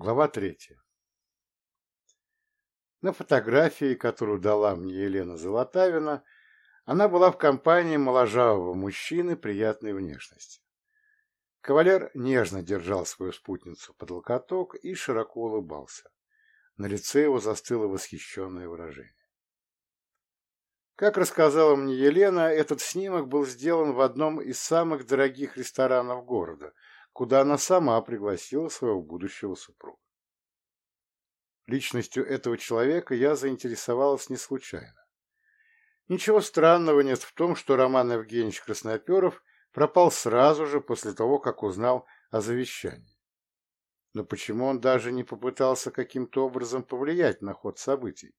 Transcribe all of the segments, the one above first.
Глава третья. На фотографии, которую дала мне Елена Золотавина, она была в компании моложавого мужчины приятной внешности. Кавалер нежно держал свою спутницу под локоток и широко улыбался. На лице его застыло восхищенное выражение. Как рассказала мне Елена, этот снимок был сделан в одном из самых дорогих ресторанов города, куда она сама пригласила своего будущего супруга. Личностью этого человека я заинтересовалась не случайно. Ничего странного нет в том, что Роман Евгеньевич Красноперов пропал сразу же после того, как узнал о завещании. Но почему он даже не попытался каким-то образом повлиять на ход событий?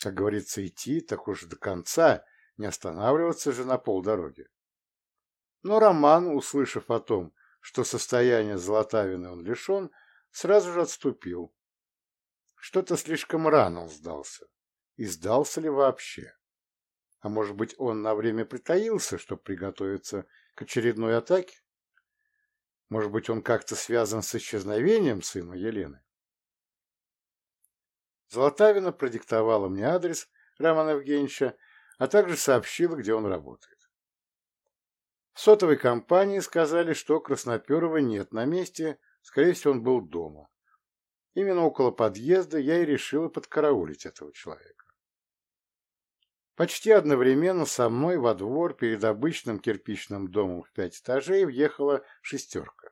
Как говорится, идти так уж до конца, не останавливаться же на полдороги. Но Роман, услышав о том, что состояние Золотавины он лишен, сразу же отступил, что-то слишком рано он сдался. И сдался ли вообще? А может быть, он на время притаился, чтобы приготовиться к очередной атаке? Может быть, он как-то связан с исчезновением сына Елены? Золотавина продиктовала мне адрес Романа Евгеньевича, а также сообщила, где он работает. В сотовой компании сказали, что Красноперова нет на месте, скорее всего, он был дома. Именно около подъезда я и решила подкараулить этого человека. Почти одновременно со мной во двор перед обычным кирпичным домом в пять этажей въехала шестерка.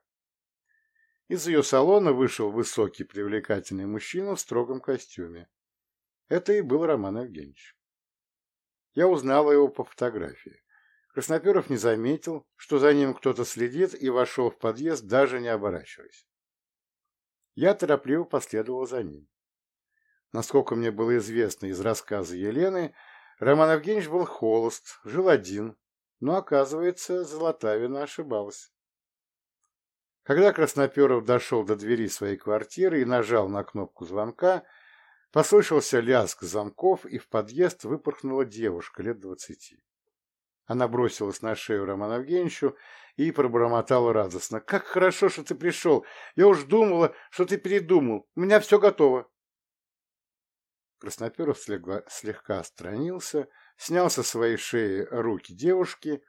Из ее салона вышел высокий привлекательный мужчина в строгом костюме. Это и был Роман Евгеньевич. Я узнала его по фотографии. Красноперов не заметил, что за ним кто-то следит, и вошел в подъезд, даже не оборачиваясь. Я торопливо последовал за ним. Насколько мне было известно из рассказа Елены, Роман Евгеньевич был холост, жил один, но, оказывается, Золотавина ошибалась. Когда Красноперов дошел до двери своей квартиры и нажал на кнопку звонка, послышался лязг замков, и в подъезд выпорхнула девушка лет двадцати. Она бросилась на шею Роману Евгеньевичу и пробормотала радостно. «Как хорошо, что ты пришел! Я уж думала, что ты передумал. У меня все готово!» Красноперов слегка отстранился, снял со своей шеи руки девушки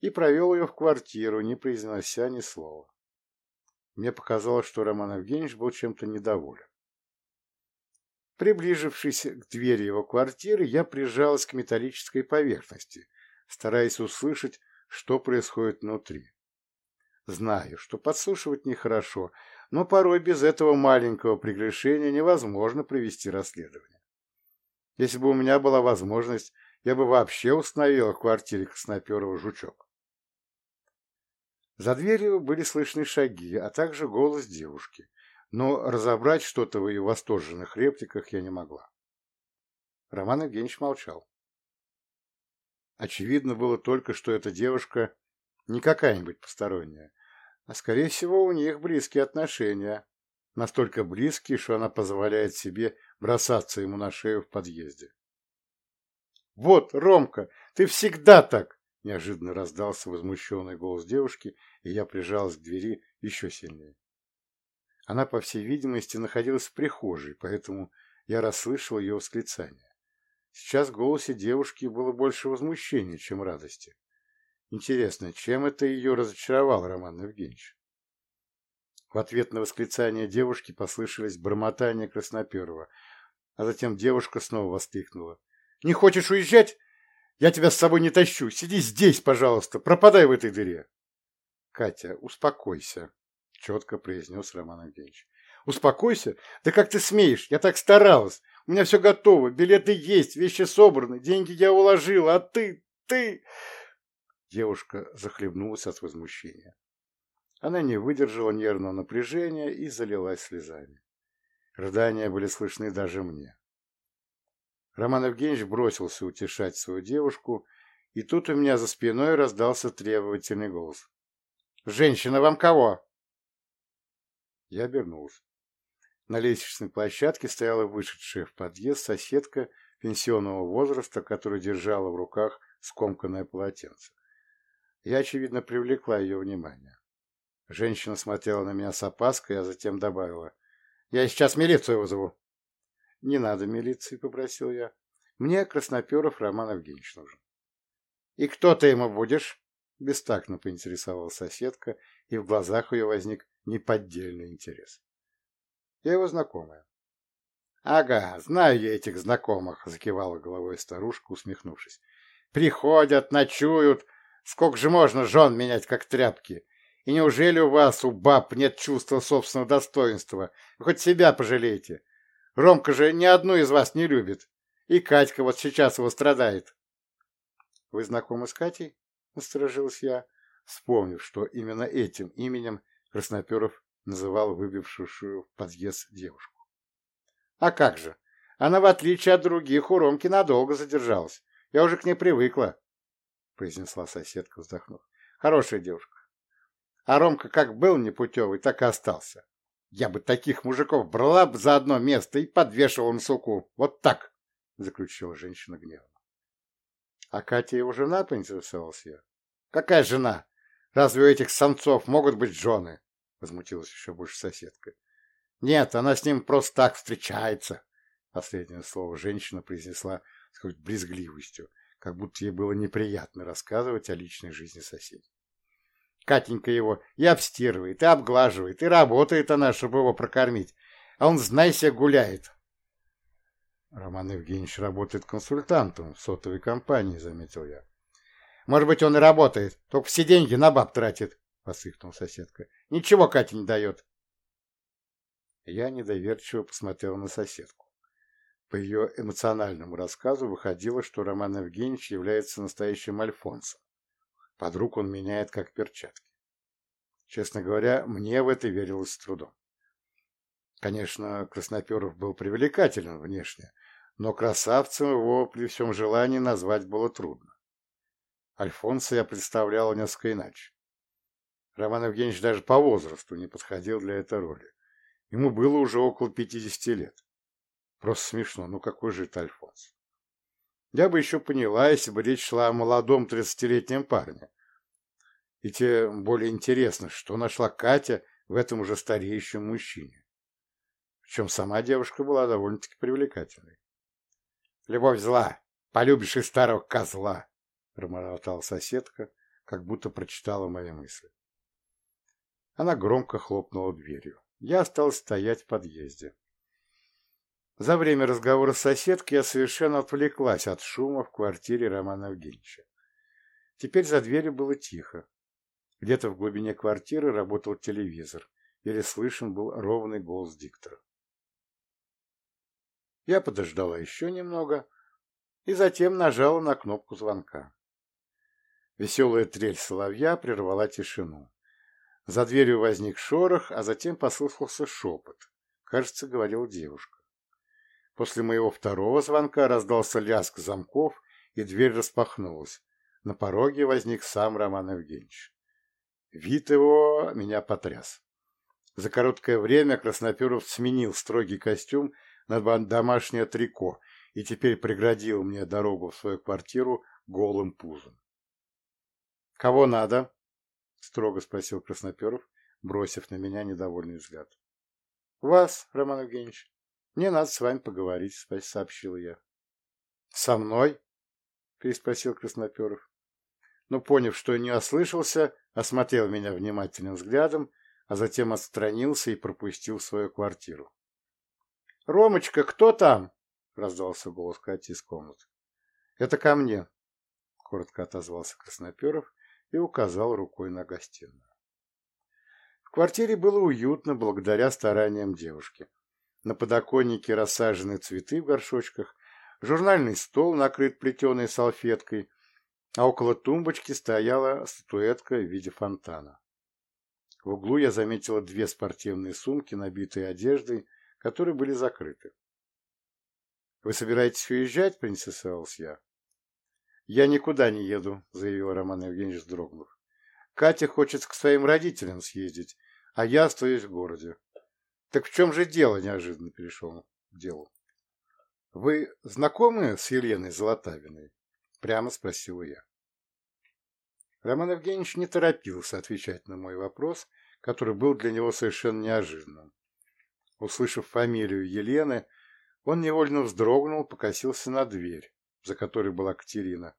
и провел ее в квартиру, не произнося ни слова. Мне показалось, что Роман Евгеньевич был чем-то недоволен. Приближившись к двери его квартиры, я прижалась к металлической поверхности – стараясь услышать, что происходит внутри. Знаю, что подслушивать нехорошо, но порой без этого маленького прегрешения невозможно провести расследование. Если бы у меня была возможность, я бы вообще установила в квартире Красноперова жучок. За дверью были слышны шаги, а также голос девушки, но разобрать что-то в ее восторженных репликах я не могла. Роман Евгеньевич молчал. Очевидно было только, что эта девушка не какая-нибудь посторонняя, а, скорее всего, у них близкие отношения, настолько близкие, что она позволяет себе бросаться ему на шею в подъезде. «Вот, Ромка, ты всегда так!» – неожиданно раздался возмущенный голос девушки, и я прижалась к двери еще сильнее. Она, по всей видимости, находилась в прихожей, поэтому я расслышал ее восклицание. Сейчас в голосе девушки было больше возмущения, чем радости. Интересно, чем это ее разочаровал Роман Евгеньевич? В ответ на восклицание девушки послышалось бормотание Красноперова, а затем девушка снова воскликнула. «Не хочешь уезжать? Я тебя с собой не тащу. Сиди здесь, пожалуйста, пропадай в этой дыре». «Катя, успокойся», — четко произнес Роман Евгеньевич. «Успокойся? Да как ты смеешь? Я так старалась. У меня все готово, билеты есть, вещи собраны, деньги я уложила, а ты, ты...» Девушка захлебнулась от возмущения. Она не выдержала нервного напряжения и залилась слезами. Рыдания были слышны даже мне. Роман Евгеньевич бросился утешать свою девушку, и тут у меня за спиной раздался требовательный голос. «Женщина, вам кого?» Я обернулся. На лестничной площадке стояла вышедшая в подъезд соседка пенсионного возраста, которая держала в руках скомканное полотенце. Я, очевидно, привлекла ее внимание. Женщина смотрела на меня с опаской, а затем добавила. Я сейчас милицию вызову. Не надо милиции, попросил я. Мне Красноперов Роман Евгеньевич нужен. И кто ты ему будешь? Бестактно поинтересовалась соседка, и в глазах ее возник неподдельный интерес. Я его знакомая. «Ага, знаю я этих знакомых», — закивала головой старушка, усмехнувшись. «Приходят, ночуют. Сколько же можно жен менять, как тряпки? И неужели у вас, у баб, нет чувства собственного достоинства? Вы хоть себя пожалейте. Ромка же ни одну из вас не любит. И Катька вот сейчас его страдает». «Вы знакомы с Катей?» — насторожилась я, вспомнив, что именно этим именем Красноперов называл выбившую в подъезд девушку. А как же? Она, в отличие от других, у Ромки надолго задержалась. Я уже к ней привыкла, — произнесла соседка, вздохнув. Хорошая девушка. А Ромка как был непутевый, так и остался. Я бы таких мужиков брала бы за одно место и подвешивала на суку. Вот так, — заключила женщина гневно. — А Катя его жена, — поинтересовался я. — Какая жена? Разве у этих самцов могут быть жены? — возмутилась еще больше соседка. Нет, она с ним просто так встречается. Последнее слово женщина произнесла с какой-то брезгливостью, как будто ей было неприятно рассказывать о личной жизни соседей. Катенька его и обстирывает, и обглаживает, и работает она, чтобы его прокормить. А он, знай себе, гуляет. Роман Евгеньевич работает консультантом в сотовой компании, заметил я. Может быть, он и работает, только все деньги на баб тратит, посыхнула соседка. Ничего Катя не дает. Я недоверчиво посмотрел на соседку. По ее эмоциональному рассказу выходило, что Роман Евгеньевич является настоящим альфонсом. Под руку он меняет как перчатки. Честно говоря, мне в это верилось с трудом. Конечно, Красноперов был привлекателен внешне, но красавцем его при всем желании назвать было трудно. Альфонса я представлял несколько иначе. Роман Евгеньевич даже по возрасту не подходил для этой роли. Ему было уже около пятидесяти лет. Просто смешно, ну какой же это Альфонс? Я бы еще поняла, если бы речь шла о молодом тридцатилетнем парне. И тем более интересно, что нашла Катя в этом уже стареющем мужчине. Причем сама девушка была довольно-таки привлекательной. «Любовь зла, полюбишь и старого козла», — промотала соседка, как будто прочитала мои мысли. Она громко хлопнула дверью. Я стал стоять в подъезде. За время разговора с соседкой я совершенно отвлеклась от шума в квартире Романа Евгеньевича. Теперь за дверью было тихо. Где-то в глубине квартиры работал телевизор, или слышен был ровный голос диктора. Я подождала еще немного и затем нажала на кнопку звонка. Веселая трель соловья прервала тишину. За дверью возник шорох, а затем послышался шепот. Кажется, говорила девушка. После моего второго звонка раздался лязг замков, и дверь распахнулась. На пороге возник сам Роман Евгеньевич. Вид его меня потряс. За короткое время Красноперов сменил строгий костюм на домашнее трико и теперь преградил мне дорогу в свою квартиру голым пузом. «Кого надо?» — строго спросил Красноперов, бросив на меня недовольный взгляд. — Вас, Роман Евгеньевич. Мне надо с вами поговорить, — сообщил я. — Со мной? — переспросил Красноперов. Но, поняв, что не ослышался, осмотрел меня внимательным взглядом, а затем отстранился и пропустил в свою квартиру. — Ромочка, кто там? — раздался голос Кати из комнаты. — Это ко мне, — коротко отозвался Красноперов и указал рукой на гостиную. В квартире было уютно благодаря стараниям девушки. На подоконнике рассажены цветы в горшочках, журнальный стол накрыт плетеной салфеткой, а около тумбочки стояла статуэтка в виде фонтана. В углу я заметила две спортивные сумки, набитые одеждой, которые были закрыты. — Вы собираетесь уезжать? — поинтересовался я. «Я никуда не еду», — заявил Роман Евгеньевич, вздрогнув. «Катя хочет к своим родителям съездить, а я остаюсь в городе». «Так в чем же дело?» — неожиданно перешел к делу. «Вы знакомы с Еленой Золотавиной?» — прямо спросила я. Роман Евгеньевич не торопился отвечать на мой вопрос, который был для него совершенно неожиданным. Услышав фамилию Елены, он невольно вздрогнул, покосился на дверь, за которой была Катерина,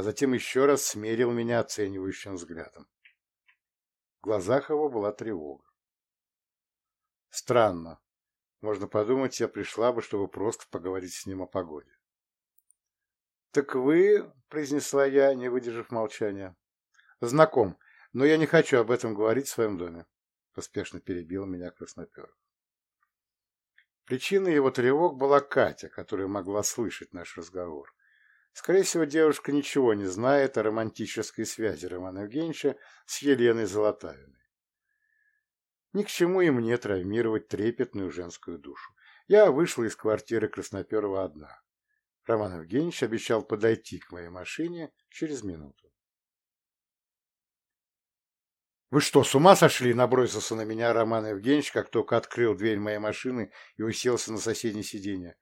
а затем еще раз смерил меня оценивающим взглядом. В глазах его была тревога. Странно. Можно подумать, я пришла бы, чтобы просто поговорить с ним о погоде. «Так вы», — произнесла я, не выдержав молчания, — «знаком, но я не хочу об этом говорить в своем доме», — поспешно перебил меня Красноперов. Причиной его тревог была Катя, которая могла слышать наш разговор. Скорее всего, девушка ничего не знает о романтической связи Романа Евгеньевича с Еленой Золотавиной. Ни к чему и мне травмировать трепетную женскую душу. Я вышла из квартиры Красноперова одна. Роман Евгеньевич обещал подойти к моей машине через минуту. «Вы что, с ума сошли?» – набросился на меня Роман Евгеньевич, как только открыл дверь моей машины и уселся на соседнее сиденье.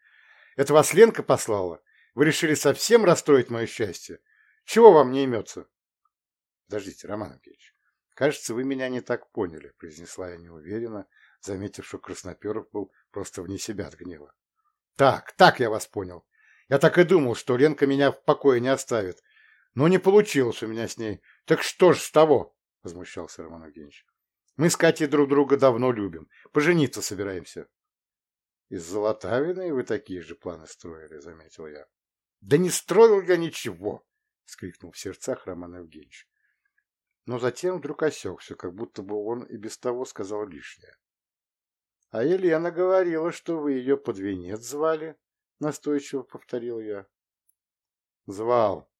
«Это вас Ленка послала? Вы решили совсем расстроить мое счастье? Чего вам не имется?» «Подождите, Роман Евгеньевич, кажется, вы меня не так поняли», – произнесла я неуверенно, заметив, что Красноперов был просто вне себя от гнева. «Так, так я вас понял. Я так и думал, что Ленка меня в покое не оставит. Но не получилось у меня с ней. Так что ж с того?» — возмущался Роман Евгеньевич. «Мы с Катей друг друга давно любим. Пожениться собираемся». «Из Золотавиной вы такие же планы строили», — заметил я. «Да не строил я ничего!» — скрикнул в сердцах Роман Евгеньевич. Но затем вдруг осекся, как будто бы он и без того сказал лишнее. «А Елена говорила, что вы ее под венец звали», — настойчиво повторил я. «Звал»,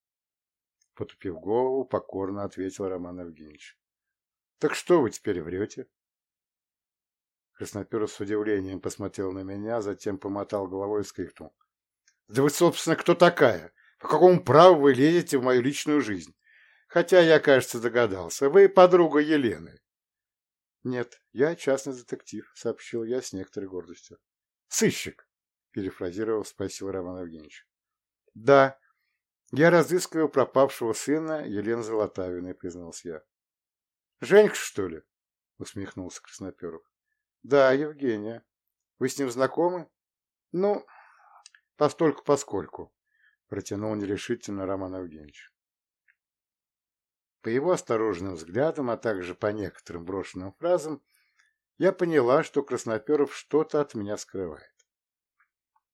— потупив голову, покорно ответил Роман Евгеньевич. «Так что вы теперь врете?» Красноперов с удивлением посмотрел на меня, затем помотал головой и скрикнул. «Да вы, собственно, кто такая? По какому праву вы лезете в мою личную жизнь? Хотя я, кажется, догадался. Вы подруга Елены». «Нет, я частный детектив», — сообщил я с некоторой гордостью. «Сыщик», — перефразировал, спросил Роман Евгеньевич. «Да, я разыскиваю пропавшего сына Елены Золотавиной», — признался я. «Женька, что ли?» — усмехнулся Красноперов. «Да, Евгения. Вы с ним знакомы?» «Ну, постольку-поскольку», — протянул нерешительно Роман Евгеньевич. По его осторожным взглядам, а также по некоторым брошенным фразам, я поняла, что Красноперов что-то от меня скрывает.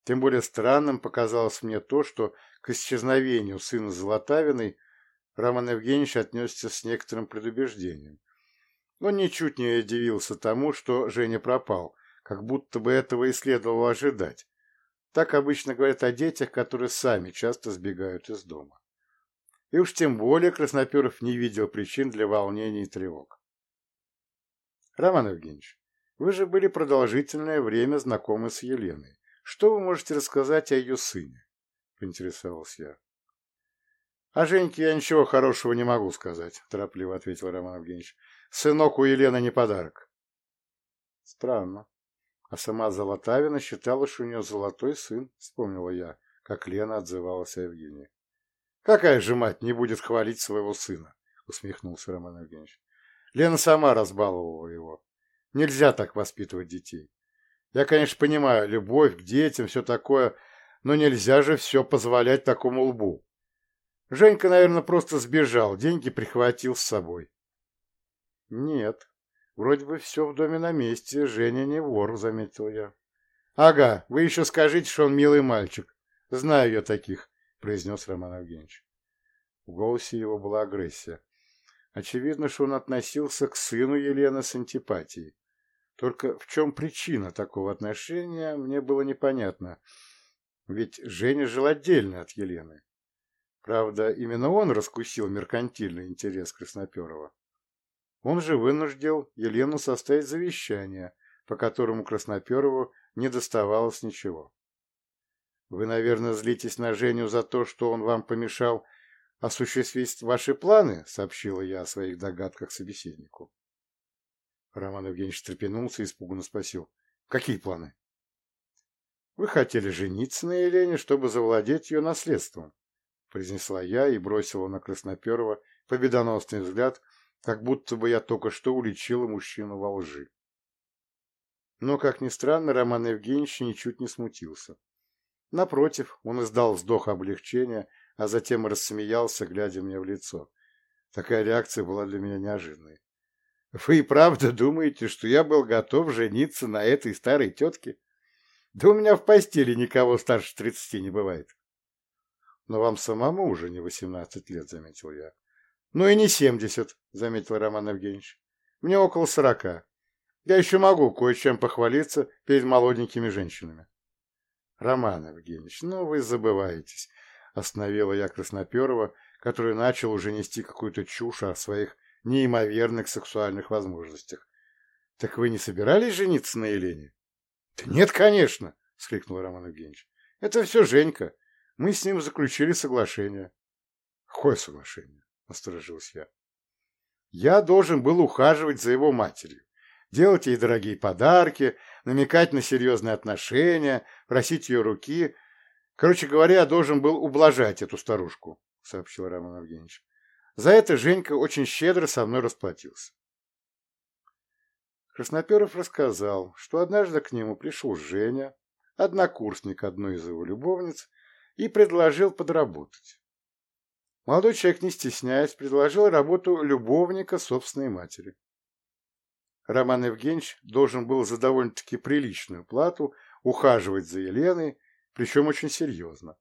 Тем более странным показалось мне то, что к исчезновению сына Золотавиной Роман Евгеньевич отнесся с некоторым предубеждением. Он ничуть не удивился тому, что Женя пропал, как будто бы этого и следовало ожидать. Так обычно говорят о детях, которые сами часто сбегают из дома. И уж тем более Красноперов не видел причин для волнений и тревог. Роман Евгеньевич, вы же были продолжительное время знакомы с Еленой. Что вы можете рассказать о ее сыне? — поинтересовался я. — О Женьке я ничего хорошего не могу сказать, — торопливо ответил Роман Евгеньевич. — Сынок у Елены не подарок. — Странно. А сама Золотавина считала, что у нее золотой сын, — вспомнила я, как Лена отзывалась о Евгении. — Какая же мать не будет хвалить своего сына? — усмехнулся Роман Евгеньевич. Лена сама разбаловала его. Нельзя так воспитывать детей. Я, конечно, понимаю, любовь к детям, все такое, но нельзя же все позволять такому лбу. Женька, наверное, просто сбежал, деньги прихватил с собой. Нет, вроде бы все в доме на месте, Женя не вор, заметил я. Ага, вы еще скажите, что он милый мальчик. Знаю я таких, произнес Роман Евгеньевич. В голосе его была агрессия. Очевидно, что он относился к сыну Елены с антипатией. Только в чем причина такого отношения, мне было непонятно. Ведь Женя жил отдельно от Елены. Правда, именно он раскусил меркантильный интерес Красноперова. Он же вынуждил Елену составить завещание, по которому Красноперову не доставалось ничего. Вы, наверное, злитесь на Женю за то, что он вам помешал осуществить ваши планы, сообщила я о своих догадках собеседнику. Роман Евгеньевич встрепенулся и испуганно спросил. «Какие планы?» «Вы хотели жениться на Елене, чтобы завладеть ее наследством», произнесла я и бросила на Красноперова победоносный взгляд, как будто бы я только что уличила мужчину во лжи. Но, как ни странно, Роман Евгеньевич ничуть не смутился. Напротив, он издал вздох облегчения, а затем рассмеялся, глядя мне в лицо. Такая реакция была для меня неожиданной. «Вы и правда думаете, что я был готов жениться на этой старой тетке? Да у меня в постели никого старше тридцати не бывает». «Но вам самому уже не восемнадцать лет», — заметил я. «Ну и не семьдесят», — заметил Роман Евгеньевич. «Мне около сорока. Я еще могу кое-чем похвалиться перед молоденькими женщинами». «Роман Евгеньевич, ну вы забываетесь», — остановила я Красноперова, который начал уже нести какую-то чушь о своих неимоверных сексуальных возможностях. «Так вы не собирались жениться на Елене?» «Да нет, конечно!» — вскрикнул Роман Евгеньевич. «Это все Женька. Мы с ним заключили соглашение». «Какое соглашение?» — насторожился я. «Я должен был ухаживать за его матерью, делать ей дорогие подарки, намекать на серьезные отношения, просить ее руки. Короче говоря, я должен был ублажать эту старушку», — сообщил Роман Евгеньевич. За это Женька очень щедро со мной расплатился. Красноперов рассказал, что однажды к нему пришел Женя, однокурсник одной из его любовниц, и предложил подработать. Молодой человек, не стесняясь, предложил работу любовника собственной матери. Роман Евгеньевич должен был за довольно-таки приличную плату ухаживать за Еленой, причем очень серьезно.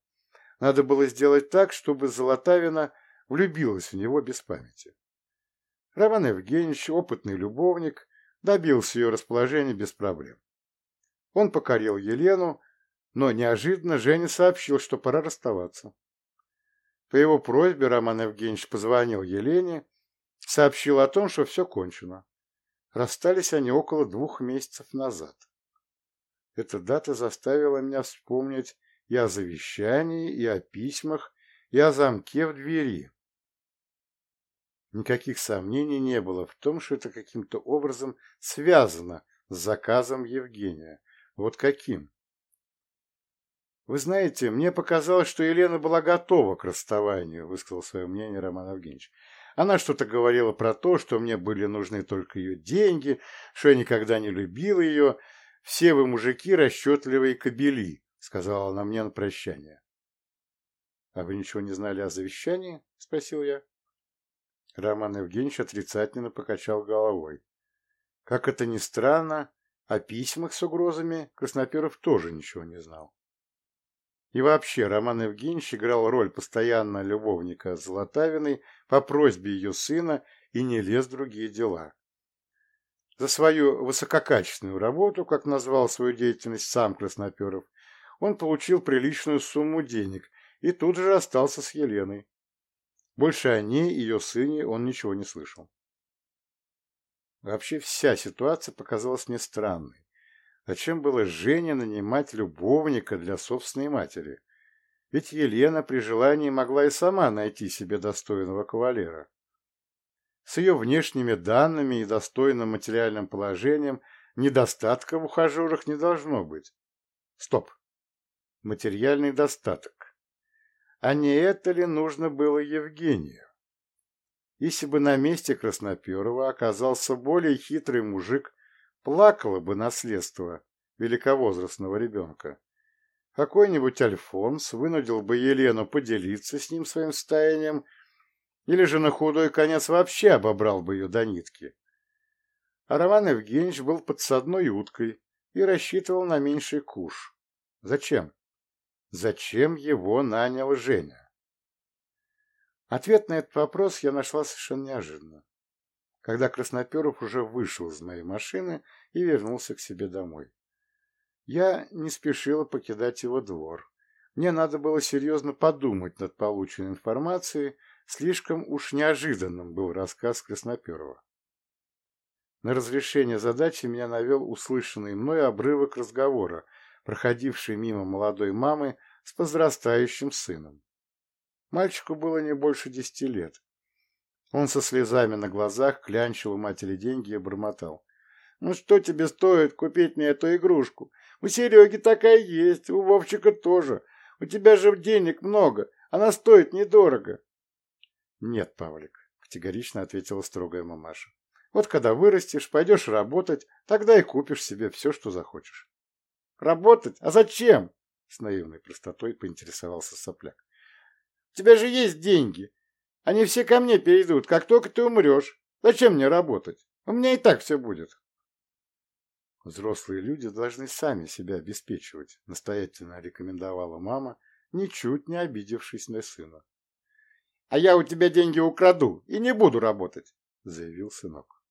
Надо было сделать так, чтобы Золотавина влюбилась в него без памяти. Роман Евгеньевич, опытный любовник, добился ее расположения без проблем. Он покорил Елену, но неожиданно Женя сообщил, что пора расставаться. По его просьбе Роман Евгеньевич позвонил Елене, сообщил о том, что все кончено. Расстались они около двух месяцев назад. Эта дата заставила меня вспомнить и о завещании, и о письмах, и о замке в двери. Никаких сомнений не было в том, что это каким-то образом связано с заказом Евгения. Вот каким? Вы знаете, мне показалось, что Елена была готова к расставанию, высказал свое мнение Роман Евгеньевич. Она что-то говорила про то, что мне были нужны только ее деньги, что я никогда не любил ее. Все вы, мужики, расчетливые кобели, сказала она мне на прощание. — А вы ничего не знали о завещании? — спросил я. Роман Евгеньевич отрицательно покачал головой. Как это ни странно, о письмах с угрозами Красноперов тоже ничего не знал. И вообще, Роман Евгеньевич играл роль постоянно любовника Золотавиной по просьбе ее сына и не лез в другие дела. За свою высококачественную работу, как назвал свою деятельность сам Красноперов, он получил приличную сумму денег и тут же остался с Еленой. Больше о ней и ее сыне он ничего не слышал. Вообще вся ситуация показалась мне странной. Зачем было Жене нанимать любовника для собственной матери? Ведь Елена при желании могла и сама найти себе достойного кавалера. С ее внешними данными и достойным материальным положением недостатка в ухажерах не должно быть. Стоп. Материальный достаток. А не это ли нужно было Евгению? Если бы на месте Красноперова оказался более хитрый мужик, плакало бы наследство великовозрастного ребенка. Какой-нибудь Альфонс вынудил бы Елену поделиться с ним своим состоянием, или же на худой конец вообще обобрал бы ее до нитки. А Роман Евгеньевич был подсадной уткой и рассчитывал на меньший куш. Зачем? Зачем его нанял Женя? Ответ на этот вопрос я нашла совершенно неожиданно, когда Красноперов уже вышел из моей машины и вернулся к себе домой. Я не спешила покидать его двор. Мне надо было серьезно подумать над полученной информацией, слишком уж неожиданным был рассказ Красноперова. На разрешение задачи меня навел услышанный мной обрывок разговора, проходивший мимо молодой мамы с возрастающим сыном. Мальчику было не больше десяти лет. Он со слезами на глазах клянчил у матери деньги и бормотал. «Ну что тебе стоит купить мне эту игрушку? У Сереги такая есть, у Вовчика тоже. У тебя же денег много, она стоит недорого». «Нет, Павлик», — категорично ответила строгая мамаша. Вот когда вырастешь, пойдешь работать, тогда и купишь себе все, что захочешь. Работать? А зачем? С наивной простотой поинтересовался сопляк. У тебя же есть деньги. Они все ко мне перейдут, как только ты умрешь. Зачем мне работать? У меня и так все будет. Взрослые люди должны сами себя обеспечивать, настоятельно рекомендовала мама, ничуть не обидевшись на сына. — А я у тебя деньги украду и не буду работать, — заявил сынок.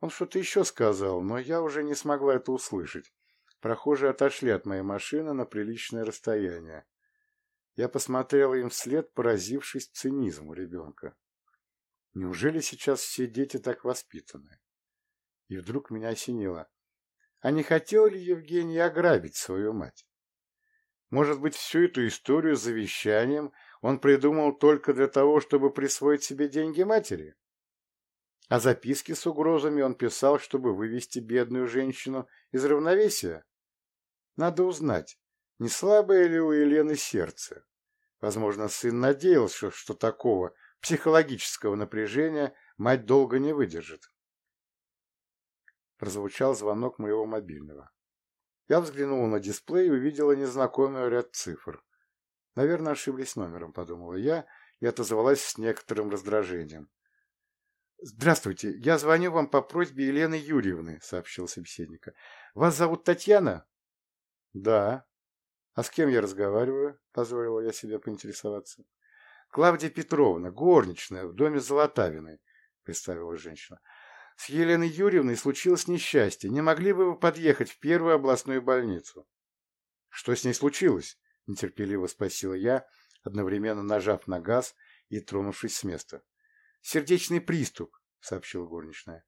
Он что-то еще сказал, но я уже не смогла это услышать. Прохожие отошли от моей машины на приличное расстояние. Я посмотрела им вслед, поразившись цинизму ребенка. Неужели сейчас все дети так воспитаны? И вдруг меня осенило. А не хотел ли Евгений ограбить свою мать? Может быть, всю эту историю с завещанием он придумал только для того, чтобы присвоить себе деньги матери? А записки с угрозами он писал, чтобы вывести бедную женщину из равновесия? Надо узнать, не слабое ли у Елены сердце. Возможно, сын надеялся, что такого психологического напряжения мать долго не выдержит. Прозвучал звонок моего мобильного. Я взглянула на дисплей и увидела незнакомый ряд цифр. Наверное, ошиблись номером, подумала я и отозвалась с некоторым раздражением. «Здравствуйте, я звоню вам по просьбе Елены Юрьевны», — сообщил собеседника. «Вас зовут Татьяна?» «Да». «А с кем я разговариваю?» — позволила я себе поинтересоваться. «Клавдия Петровна, горничная, в доме Золотавиной», — представила женщина. С Еленой Юрьевной случилось несчастье. Не могли бы вы подъехать в первую областную больницу? — Что с ней случилось? — нетерпеливо спросила я, одновременно нажав на газ и тронувшись с места. — Сердечный приступ, — сообщила горничная.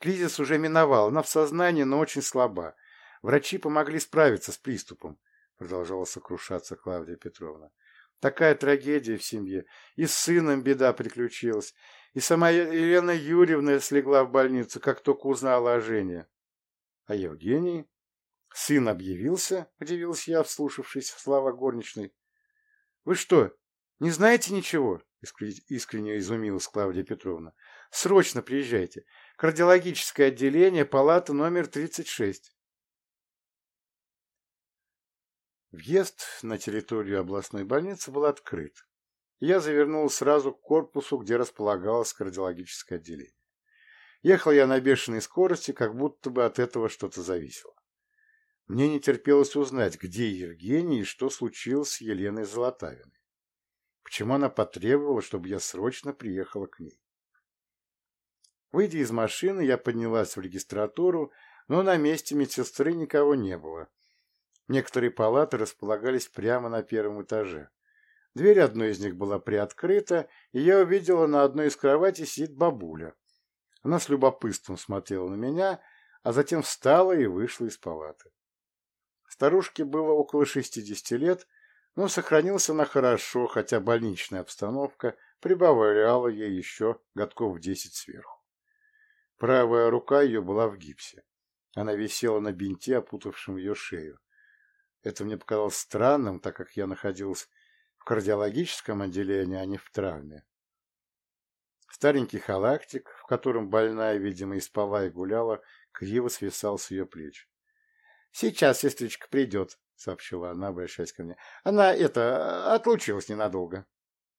Кризис уже миновал, она в сознании, но очень слаба. Врачи помогли справиться с приступом, — продолжала сокрушаться Клавдия Петровна. Такая трагедия в семье. И с сыном беда приключилась. И сама Елена Юрьевна слегла в больницу, как только узнала о Жене. А Евгений? Сын объявился, удивился я, вслушавшись в слова горничной. Вы что, не знаете ничего? Искренне изумилась Клавдия Петровна. Срочно приезжайте. Кардиологическое отделение, палата номер 36. Въезд на территорию областной больницы был открыт я завернул сразу к корпусу, где располагалось кардиологическое отделение. Ехал я на бешеной скорости, как будто бы от этого что-то зависело. Мне не терпелось узнать, где Евгений и что случилось с Еленой Золотавиной. Почему она потребовала, чтобы я срочно приехала к ней. Выйдя из машины, я поднялась в регистратуру, но на месте медсестры никого не было. Некоторые палаты располагались прямо на первом этаже. Дверь одной из них была приоткрыта, и я увидела на одной из кроватей сидит бабуля. Она с любопытством смотрела на меня, а затем встала и вышла из палаты. Старушке было около шестидесяти лет, но сохранился она хорошо, хотя больничная обстановка прибавляла ей еще годков десять сверху. Правая рука ее была в гипсе. Она висела на бинте, опутавшем ее шею. Это мне показалось странным, так как я находился кардиологическом отделении, а не в травме. Старенький халактик, в котором больная, видимо, и спала, и гуляла, криво свисал с ее плеч. — Сейчас сестричка придет, — сообщила она, обращаясь ко мне. — Она, это, отлучилась ненадолго.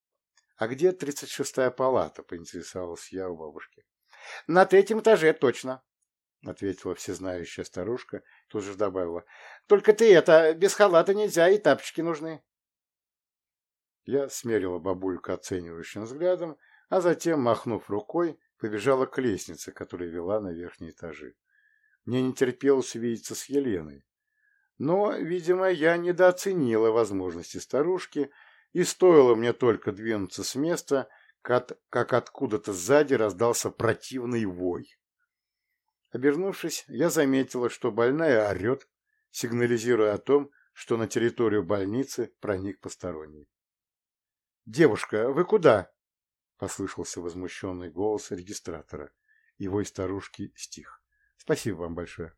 — А где тридцать шестая палата? — поинтересовалась я у бабушки. — На третьем этаже, точно, — ответила всезнающая старушка, тут же добавила. — Только ты это, без халата нельзя, и тапочки нужны. Я смерила бабульку оценивающим взглядом, а затем, махнув рукой, побежала к лестнице, которая вела на верхние этажи. Мне не терпелось увидеться с Еленой. Но, видимо, я недооценила возможности старушки, и стоило мне только двинуться с места, как откуда-то сзади раздался противный вой. Обернувшись, я заметила, что больная орет, сигнализируя о том, что на территорию больницы проник посторонний. «Девушка, вы куда?» — послышался возмущенный голос регистратора. Его и старушки стих. «Спасибо вам большое».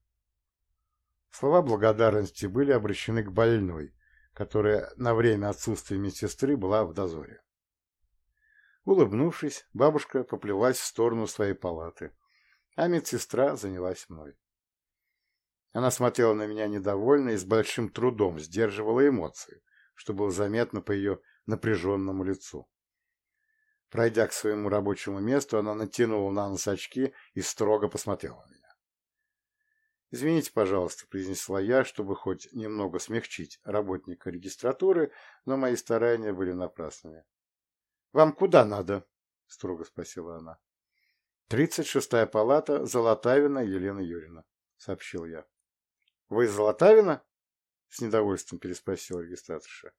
Слова благодарности были обращены к больной, которая на время отсутствия медсестры была в дозоре. Улыбнувшись, бабушка поплелась в сторону своей палаты, а медсестра занялась мной. Она смотрела на меня недовольно и с большим трудом сдерживала эмоции, что было заметно по ее напряженному лицу. Пройдя к своему рабочему месту, она натянула на нос очки и строго посмотрела на меня. «Извините, пожалуйста», — произнесла я, чтобы хоть немного смягчить работника регистратуры, но мои старания были напрасными. «Вам куда надо?» — строго спросила она. «Тридцать шестая палата, Золотавина Елена Юрьевна», — сообщил я. «Вы Золотавина?» — с недовольством переспросила регистраторша.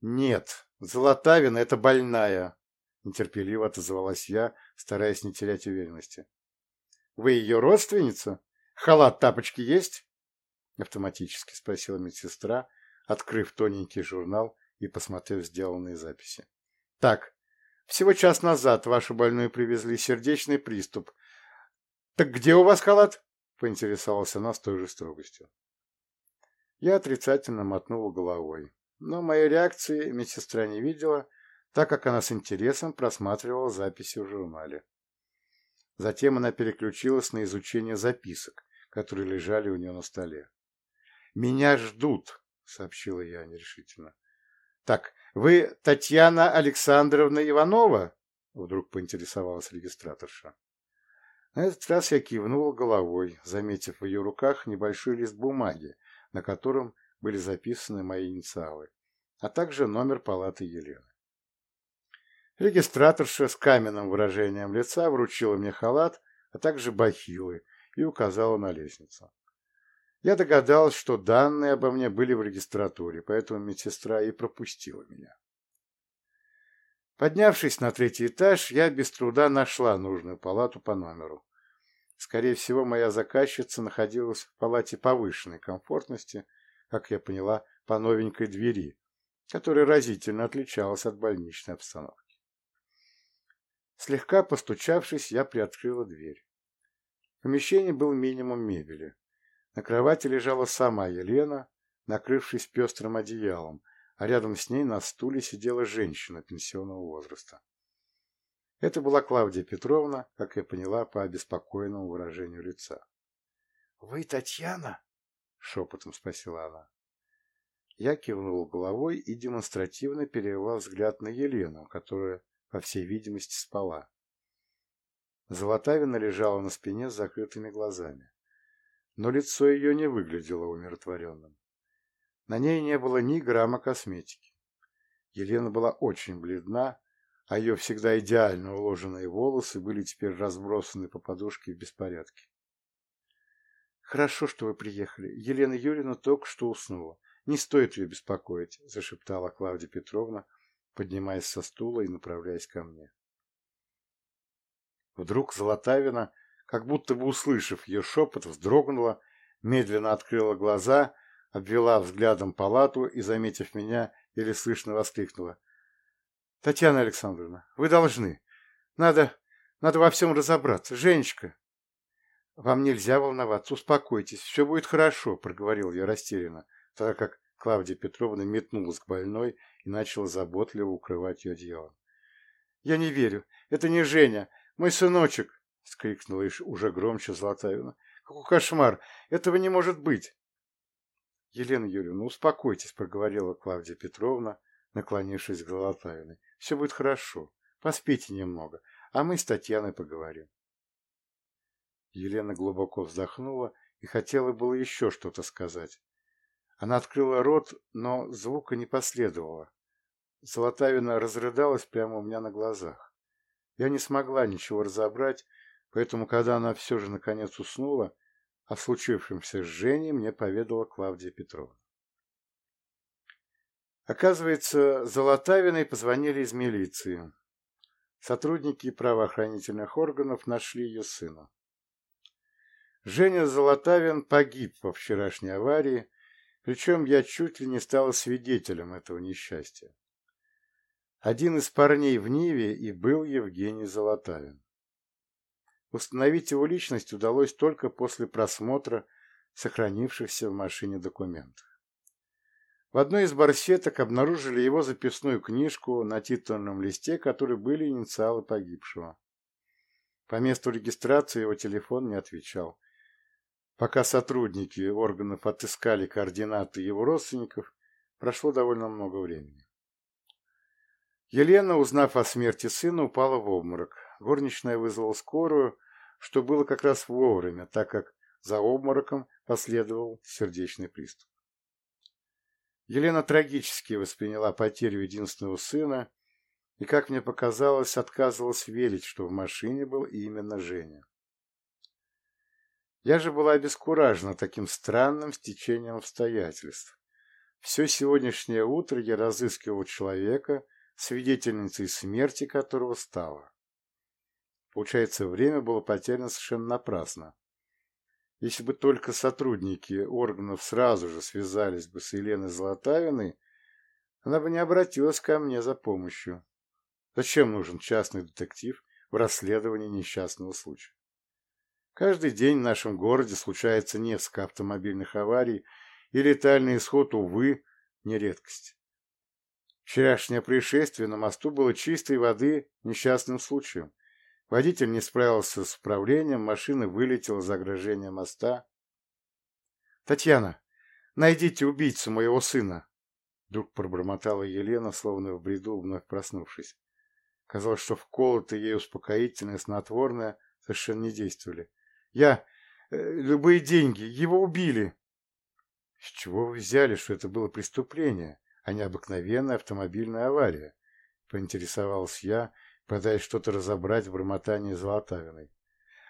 «Нет, Золотавина — это больная», — нетерпеливо отозвалась я, стараясь не терять уверенности. «Вы ее родственница? Халат тапочки есть?» — автоматически спросила медсестра, открыв тоненький журнал и посмотрев сделанные записи. «Так, всего час назад вашу больную привезли сердечный приступ. Так где у вас халат?» — поинтересовался она с той же строгостью. Я отрицательно мотнул головой, но моей реакции медсестра не видела, так как она с интересом просматривала записи в журнале. Затем она переключилась на изучение записок, которые лежали у нее на столе. «Меня ждут», — сообщила я нерешительно. «Так, вы Татьяна Александровна Иванова?» — вдруг поинтересовалась регистраторша. На этот раз я кивнул головой, заметив в ее руках небольшой лист бумаги, на котором были записаны мои инициалы, а также номер палаты Елены. Регистраторша с каменным выражением лица вручила мне халат, а также бахилы и указала на лестницу. Я догадался, что данные обо мне были в регистратуре, поэтому медсестра и пропустила меня. Поднявшись на третий этаж, я без труда нашла нужную палату по номеру. Скорее всего, моя заказчица находилась в палате повышенной комфортности, как я поняла, по новенькой двери, которая разительно отличалась от больничной обстановки. Слегка постучавшись, я приоткрыла дверь. В помещении был минимум мебели. На кровати лежала сама Елена, накрывшись пестрым одеялом, а рядом с ней на стуле сидела женщина пенсионного возраста. Это была Клавдия Петровна, как я поняла по обеспокоенному выражению лица. — Вы Татьяна? — шепотом спросила она. Я кивнул головой и демонстративно перевел взгляд на Елену, которая, по всей видимости, спала. Золотавина лежала на спине с закрытыми глазами, но лицо ее не выглядело умиротворенным. На ней не было ни грамма косметики. Елена была очень бледна, а ее всегда идеально уложенные волосы были теперь разбросаны по подушке в беспорядке. «Хорошо, что вы приехали. Елена Юрьевна только что уснула. Не стоит ее беспокоить», — зашептала Клавдия Петровна, поднимаясь со стула и направляясь ко мне. Вдруг Золотавина, как будто бы услышав ее шепот, вздрогнула, медленно открыла глаза, обвела взглядом палату и, заметив меня, еле слышно воскликнула. Татьяна Александровна, вы должны. Надо, надо во всем разобраться. Женечка. Вам нельзя волноваться, успокойтесь, все будет хорошо, проговорил я растерянно, так как Клавдия Петровна метнулась к больной и начала заботливо укрывать ее одеялом. «Я не верю. Это не Женя. Мой сыночек!» — скрикнула уже громче Золотавина. «Какой кошмар! Этого не может быть!» «Елена Юрьевна, успокойтесь», — проговорила Клавдия Петровна, наклонившись к Золотавиной. Все будет хорошо. Поспите немного, а мы с Татьяной поговорим. Елена глубоко вздохнула и хотела было еще что-то сказать. Она открыла рот, но звука не последовало. Золотавина разрыдалась прямо у меня на глазах. Я не смогла ничего разобрать, поэтому, когда она все же наконец уснула, о случившемся с Женей мне поведала Клавдия Петровна. Оказывается, Золотавиной позвонили из милиции. Сотрудники правоохранительных органов нашли ее сына. Женя Золотавин погиб во вчерашней аварии, причем я чуть ли не стал свидетелем этого несчастья. Один из парней в Ниве и был Евгений Золотавин. Установить его личность удалось только после просмотра сохранившихся в машине документов. В одной из барсеток обнаружили его записную книжку на титульном листе, которой были инициалы погибшего. По месту регистрации его телефон не отвечал. Пока сотрудники органов отыскали координаты его родственников, прошло довольно много времени. Елена, узнав о смерти сына, упала в обморок. Горничная вызвала скорую, что было как раз вовремя, так как за обмороком последовал сердечный приступ. Елена трагически восприняла потерю единственного сына и, как мне показалось, отказывалась верить, что в машине был именно Женя. Я же была обескуражена таким странным стечением обстоятельств. Все сегодняшнее утро я разыскивал человека, свидетельницей смерти которого стала. Получается, время было потеряно совершенно напрасно. Если бы только сотрудники органов сразу же связались бы с Еленой Золотавиной, она бы не обратилась ко мне за помощью. Зачем нужен частный детектив в расследовании несчастного случая? Каждый день в нашем городе случается несколько автомобильных аварий, и летальный исход, увы, не редкость. Вчерашнее происшествие на мосту было чистой воды несчастным случаем. Водитель не справился с управлением, машина вылетела за ограждение моста. «Татьяна, найдите убийцу моего сына!» Вдруг пробормотала Елена, словно в бреду, вновь проснувшись. Казалось, что вколотые ей успокоительное, снотворное совершенно не действовали. Я... Э, любые деньги. Его убили. С чего вы взяли, что это было преступление, а не обыкновенная автомобильная авария? Поинтересовался я, пытаясь что-то разобрать в бормотании Золотавиной.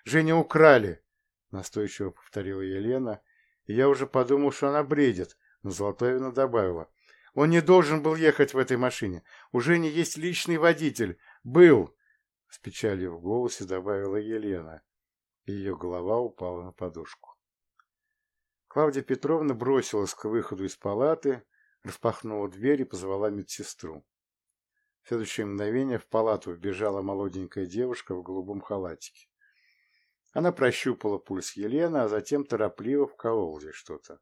«Женя украли!» — настойчиво повторила Елена, и я уже подумал, что она бредит, но Золотавина добавила. «Он не должен был ехать в этой машине. У Жени есть личный водитель. Был!» С печалью в голосе добавила Елена и ее голова упала на подушку. Клавдия Петровна бросилась к выходу из палаты, распахнула дверь и позвала медсестру. Следующее мгновение в палату вбежала молоденькая девушка в голубом халатике. Она прощупала пульс Елены, а затем торопливо вколола ей что-то.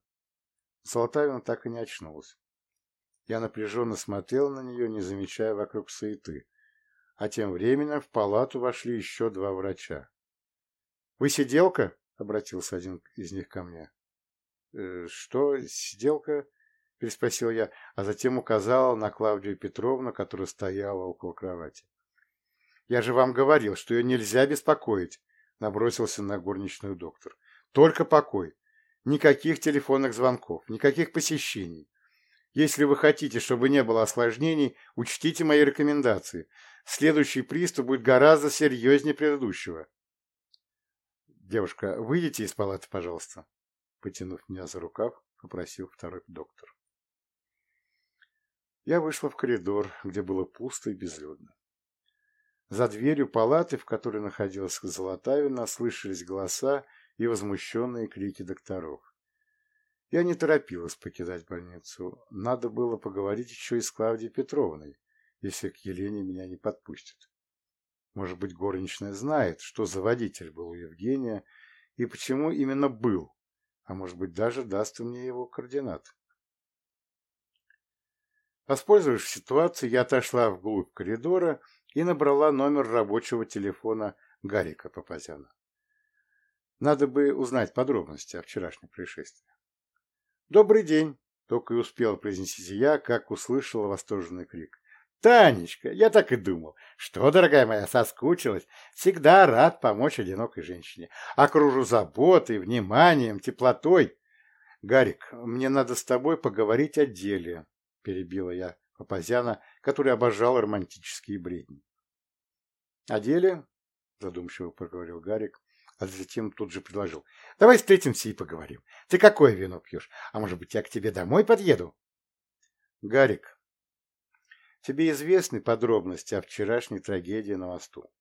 Золотавина так и не очнулась. Я напряженно смотрел на нее, не замечая вокруг суеты. А тем временем в палату вошли еще два врача. «Вы сиделка?» — обратился один из них ко мне. «Э, «Что, сиделка?» — переспросил я, а затем указал на Клавдию Петровну, которая стояла около кровати. «Я же вам говорил, что ее нельзя беспокоить», — набросился на горничную доктор. «Только покой. Никаких телефонных звонков, никаких посещений. Если вы хотите, чтобы не было осложнений, учтите мои рекомендации. Следующий приступ будет гораздо серьезнее предыдущего. «Девушка, выйдите из палаты, пожалуйста», — потянув меня за рукав, попросил второй доктор. Я вышла в коридор, где было пусто и безлюдно. За дверью палаты, в которой находилась Золотавина, слышались голоса и возмущенные крики докторов. Я не торопилась покидать больницу. Надо было поговорить еще и с Клавдией Петровной, если к Елене меня не подпустят. Может быть, горничная знает, что за водитель был у Евгения и почему именно был, а может быть, даже даст мне его координаты. Воспользовавшись ситуацией, я отошла вглубь коридора и набрала номер рабочего телефона Гарика Папазяна. Надо бы узнать подробности о вчерашнем происшествии. «Добрый день!» — только и успел произнести я, как услышала восторженный крик. Танечка, я так и думал. Что, дорогая моя, соскучилась? Всегда рад помочь одинокой женщине. Окружу заботой, вниманием, теплотой. Гарик, мне надо с тобой поговорить о деле, перебила я Папазяна, который обожал романтические бредни. О деле? Задумчиво проговорил Гарик, а затем тут же предложил. Давай встретимся и поговорим. Ты какое вино пьешь? А может быть, я к тебе домой подъеду? Гарик, Тебе известны подробности о вчерашней трагедии на мосту?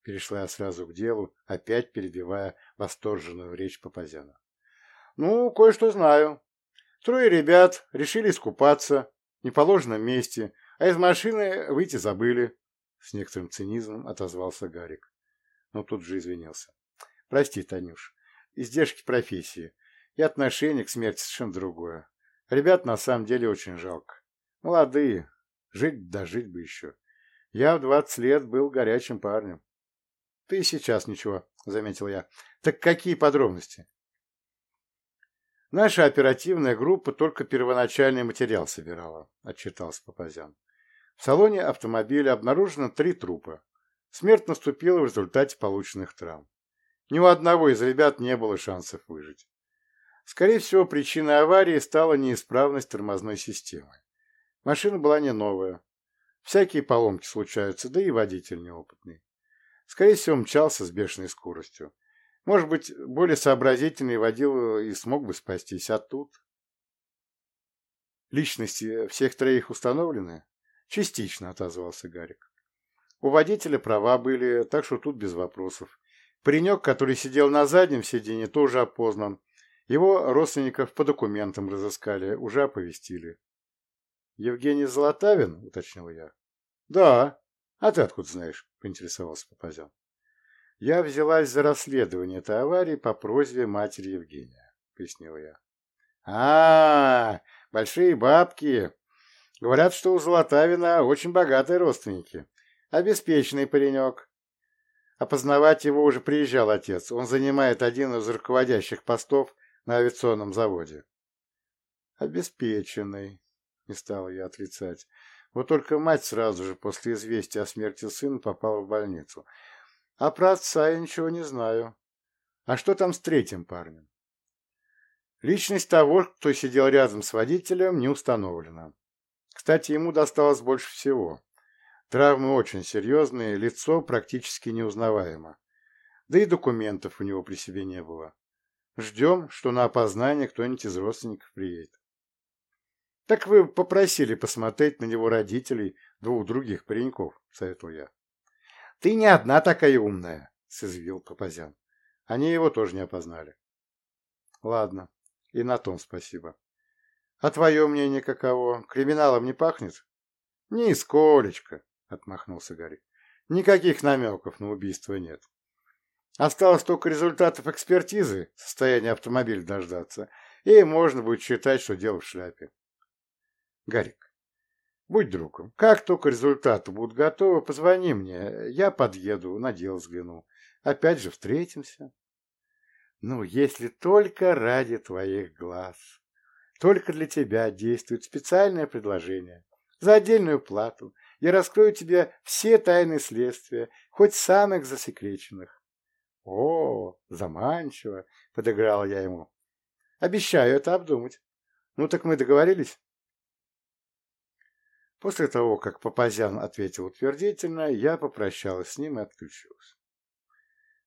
Перешла я сразу к делу, опять перебивая восторженную речь Папазяна. Ну, кое-что знаю. Трое ребят решили искупаться неположенном месте, а из машины выйти забыли. С некоторым цинизмом отозвался Гарик. Но тут же извинился. Прости, Танюш, издержки профессии и отношение к смерти совершенно другое. Ребят на самом деле очень жалко. Молодые, жить да жить бы еще. Я в двадцать лет был горячим парнем. Ты сейчас ничего, заметил я. Так какие подробности? Наша оперативная группа только первоначальный материал собирала, отчитался Папазян. В салоне автомобиля обнаружено три трупа. Смерть наступила в результате полученных травм. Ни у одного из ребят не было шансов выжить. Скорее всего, причиной аварии стала неисправность тормозной системы. Машина была не новая. Всякие поломки случаются, да и водитель неопытный. Скорее всего, мчался с бешеной скоростью. Может быть, более сообразительный водил и смог бы спастись, а тут... Личности всех троих установлены? Частично, отозвался Гарик. У водителя права были, так что тут без вопросов. Паренек, который сидел на заднем сиденье, тоже опознан. Его родственников по документам разыскали, уже оповестили. — Евгений Золотавин? — уточнил я. — Да. А ты откуда знаешь? — поинтересовался Папазян. — Я взялась за расследование этой аварии по просьбе матери Евгения, — пояснил я. А, -а, большие бабки! Говорят, что у Золотавина очень богатые родственники. Обеспеченный паренек. Опознавать его уже приезжал отец. Он занимает один из руководящих постов на авиационном заводе. Обеспеченный, не стал я отрицать. Вот только мать сразу же после известия о смерти сына попала в больницу. А про отца я ничего не знаю. А что там с третьим парнем? Личность того, кто сидел рядом с водителем, не установлена. Кстати, ему досталось больше всего. Травмы очень серьезные, лицо практически неузнаваемо. Да и документов у него при себе не было. Ждем, что на опознание кто-нибудь из родственников приедет. Так вы попросили посмотреть на него родителей двух других пареньков, советовал я. Ты не одна такая умная, созвил Папазян. Они его тоже не опознали. Ладно, и на том спасибо. А твое мнение каково? Криминалом не пахнет? Нисколечко, отмахнулся Гарик. Никаких намеков на убийство нет. Осталось только результатов экспертизы состояния автомобиля дождаться, и можно будет считать, что дело в шляпе. Гарик, будь другом. Как только результаты будут готовы, позвони мне. Я подъеду, на дело взгляну. Опять же встретимся. Ну, если только ради твоих глаз. Только для тебя действует специальное предложение. За отдельную плату я раскрою тебе все тайны следствия, хоть самых засекреченных. О, заманчиво, подыграл я ему. Обещаю это обдумать. Ну так мы договорились? После того, как Папазян ответил утвердительно, я попрощалась с ним и отключилась.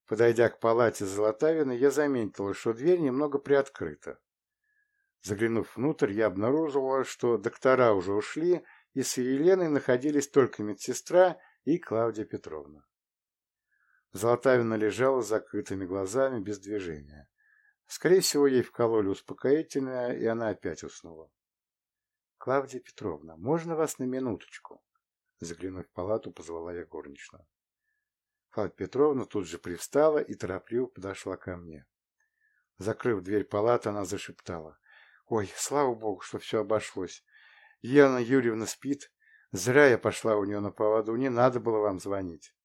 Подойдя к палате Золотавина, я заметила, что дверь немного приоткрыта. Заглянув внутрь, я обнаружила, что доктора уже ушли, и с Еленой находились только медсестра и Клавдия Петровна. Золотавина лежала с закрытыми глазами, без движения. Скорее всего, ей вкололи успокоительное, и она опять уснула. «Клавдия Петровна, можно вас на минуточку?» Заглянув в палату, позвала я горничную. Клавдия Петровна тут же привстала и торопливо подошла ко мне. Закрыв дверь палаты, она зашептала. «Ой, слава богу, что все обошлось. Елена Юрьевна спит. Зря я пошла у нее на поводу, не надо было вам звонить».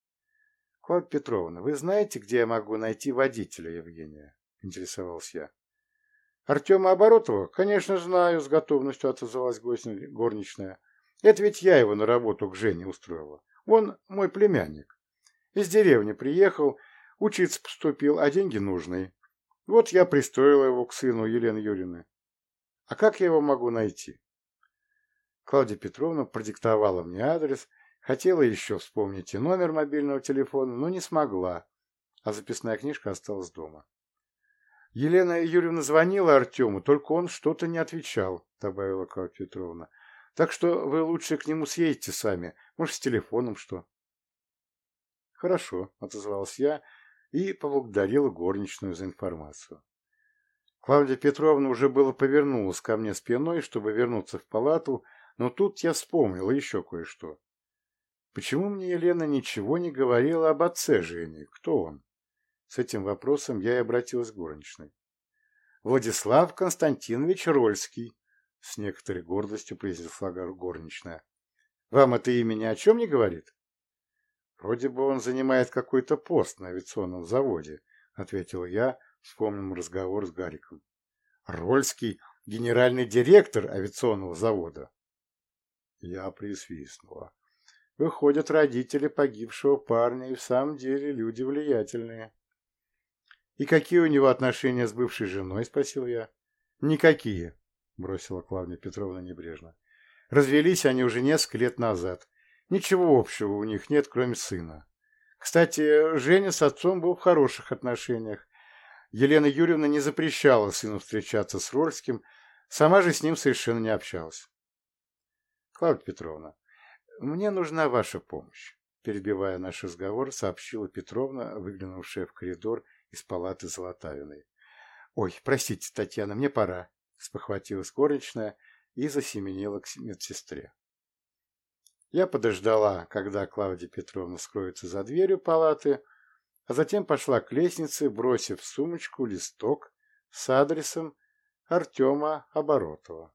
«Клавдия Петровна, вы знаете, где я могу найти водителя Евгения?» – интересовался я. Артема Оборотова, конечно, знаю, с готовностью отозвалась горничная. Это ведь я его на работу к Жене устроила. Он мой племянник. Из деревни приехал, учиться поступил, а деньги нужные. Вот я пристроила его к сыну Елены Юрьевны. А как я его могу найти? Клавдия Петровна продиктовала мне адрес, хотела еще вспомнить и номер мобильного телефона, но не смогла, а записная книжка осталась дома. Елена Юрьевна звонила Артему, только он что-то не отвечал, добавила Клавдия Петровна. Так что вы лучше к нему съедете сами, может, с телефоном что. Хорошо, отозвался я и поблагодарил горничную за информацию. Клавдия Петровна уже было повернулась ко мне спиной, чтобы вернуться в палату, но тут я вспомнил еще кое-что. Почему мне Елена ничего не говорила об отце Жени? Кто он? С этим вопросом я и обратилась к горничной. Владислав Константинович Рольский, С некоторой гордостью произнесла горничная. Вам это имя ни о чем не говорит? Вроде бы он занимает какой-то пост на авиационном заводе, ответил я, вспомнив разговор с Гариком. Рольский – генеральный директор авиационного завода. Я присвистнула. Выходят, родители погибшего парня и в самом деле люди влиятельные. «И какие у него отношения с бывшей женой?» – спросил я. «Никакие», – бросила Клавдия Петровна небрежно. «Развелись они уже несколько лет назад. Ничего общего у них нет, кроме сына. Кстати, Женя с отцом был в хороших отношениях. Елена Юрьевна не запрещала сыну встречаться с Рольским, сама же с ним совершенно не общалась. Клавдия Петровна, мне нужна ваша помощь, перебивая наш разговор, сообщила Петровна, выглянувшая в коридор из палаты Золотавиной. Ой, простите, Татьяна, мне пора, спохватилась горничная и засеменила к медсестре. Я подождала, когда Клавдия Петровна скроется за дверью палаты, а затем пошла к лестнице, бросив в сумочку листок с адресом Артема Оборотова.